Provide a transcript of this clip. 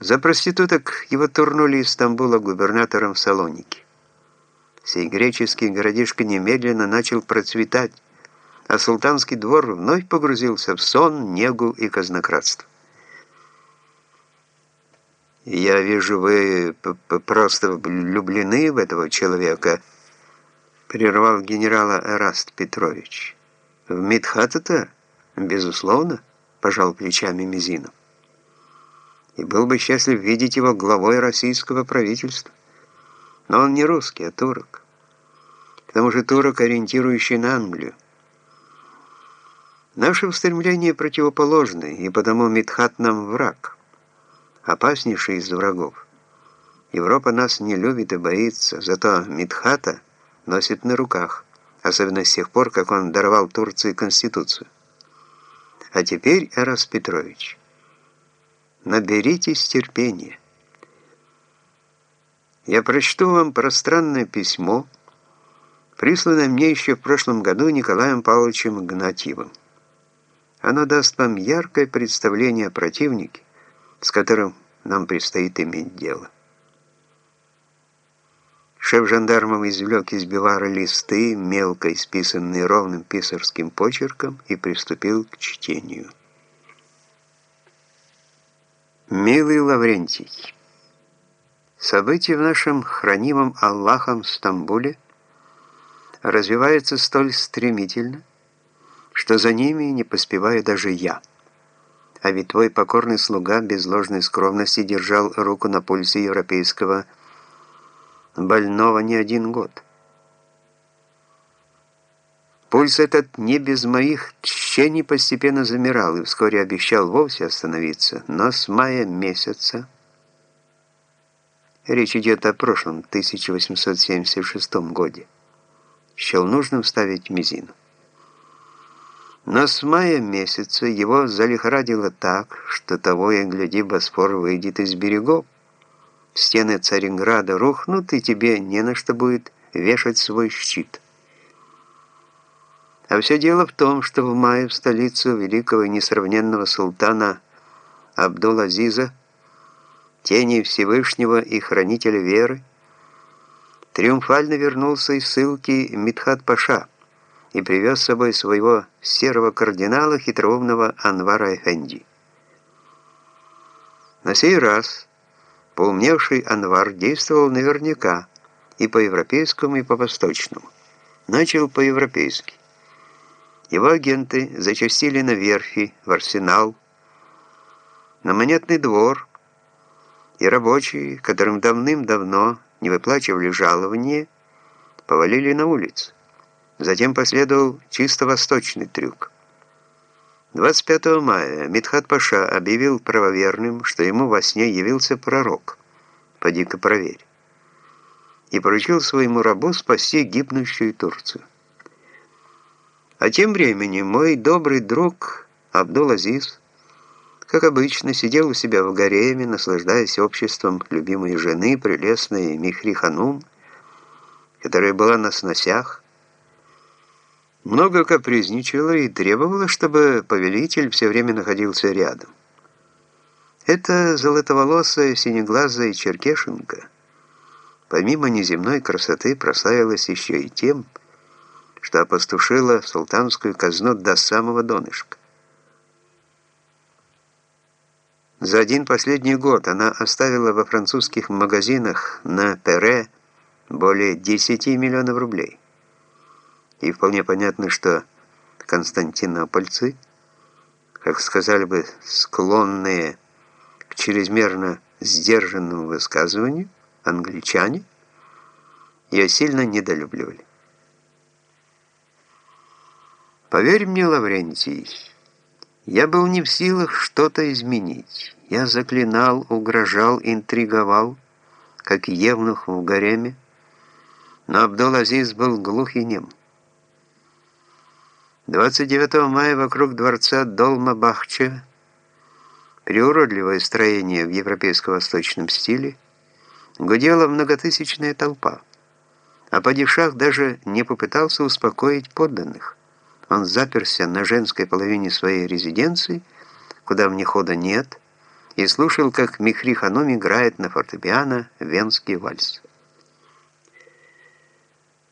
За проституток его турнули из Стамбула губернатором в Салоники. Сей греческий городишко немедленно начал процветать, а султанский двор вновь погрузился в сон, негу и казнократство. «Я вижу, вы просто влюблены в этого человека», прервал генерала Эраст Петрович. «В Мидхата-то, безусловно», пожал плечами Мизинов и был бы счастлив видеть его главой российского правительства. Но он не русский, а турок. К тому же турок, ориентирующий на Англию. Наши устремления противоположны, и потому Мидхат нам враг, опаснейший из врагов. Европа нас не любит и боится, зато Мидхата носит на руках, особенно с тех пор, как он даровал Турции Конституцию. А теперь, Эрас Петрович, Наберитесь терпения. Я прочту вам пространное письмо, присланное мне еще в прошлом году Николаем Павловичем Гнатьевым. Оно даст вам яркое представление о противнике, с которым нам предстоит иметь дело. Шеф жандармов извлек из бивара листы, мелко исписанные ровным писарским почерком, и приступил к чтению. Милый Лаврентий, события в нашем хранимом Аллахом Стамбуле развиваются столь стремительно, что за ними не поспеваю даже я. А ведь твой покорный слуга без ложной скромности держал руку на пульсе европейского больного не один год. Пульс этот не без моих тщений постепенно замирал и вскоре обещал вовсе остановиться, но с мая месяца, речь идет о прошлом 1876 годе, счел нужным ставить мизину. Но с мая месяца его залихорадило так, что того и гляди Босфор выйдет из берегов. Стены Царинграда рухнут, и тебе не на что будет вешать свой щит. А все дело в том, что в мае в столицу великого и несравненного султана Абдул-Азиза, тени Всевышнего и хранителя веры, триумфально вернулся из ссылки Митхат-Паша и привез с собой своего серого кардинала хитроумного Анвара Эфенди. На сей раз поумневший Анвар действовал наверняка и по-европейскому, и по-восточному. Начал по-европейски. Его агенты зачастили на верфи, в арсенал, на монетный двор, и рабочие, которым давным-давно не выплачивали жалования, повалили на улицу. Затем последовал чисто восточный трюк. 25 мая Митхат Паша объявил правоверным, что ему во сне явился пророк. Поди-ка проверь. И поручил своему рабу спасти гибнущую Турцию. А тем временем мой добрый друг Абдул-Азиз, как обычно, сидел у себя в гареме, наслаждаясь обществом любимой жены, прелестной Михри Ханум, которая была на сносях, много капризничала и требовала, чтобы повелитель все время находился рядом. Эта золотоволосая, синеглазая черкешенка, помимо неземной красоты, прославилась еще и тем, что что опустошила султанскую казну до самого донышка. За один последний год она оставила во французских магазинах на Пере более 10 миллионов рублей. И вполне понятно, что константинопольцы, как сказали бы, склонные к чрезмерно сдержанному высказыванию, англичане, ее сильно недолюбливали. Поверь мне, Лаврентий, я был не в силах что-то изменить. Я заклинал, угрожал, интриговал, как евнух в гареме, но Абдул-Азиз был глух и нем. 29 мая вокруг дворца Долма-Бахча, приуродливое строение в европейско-восточном стиле, гудела многотысячная толпа, а падишах даже не попытался успокоить подданных он заперся на женской половине своей резиденции, куда мне хода нет, и слушал, как Михри Ханум играет на фортепиано венский вальс.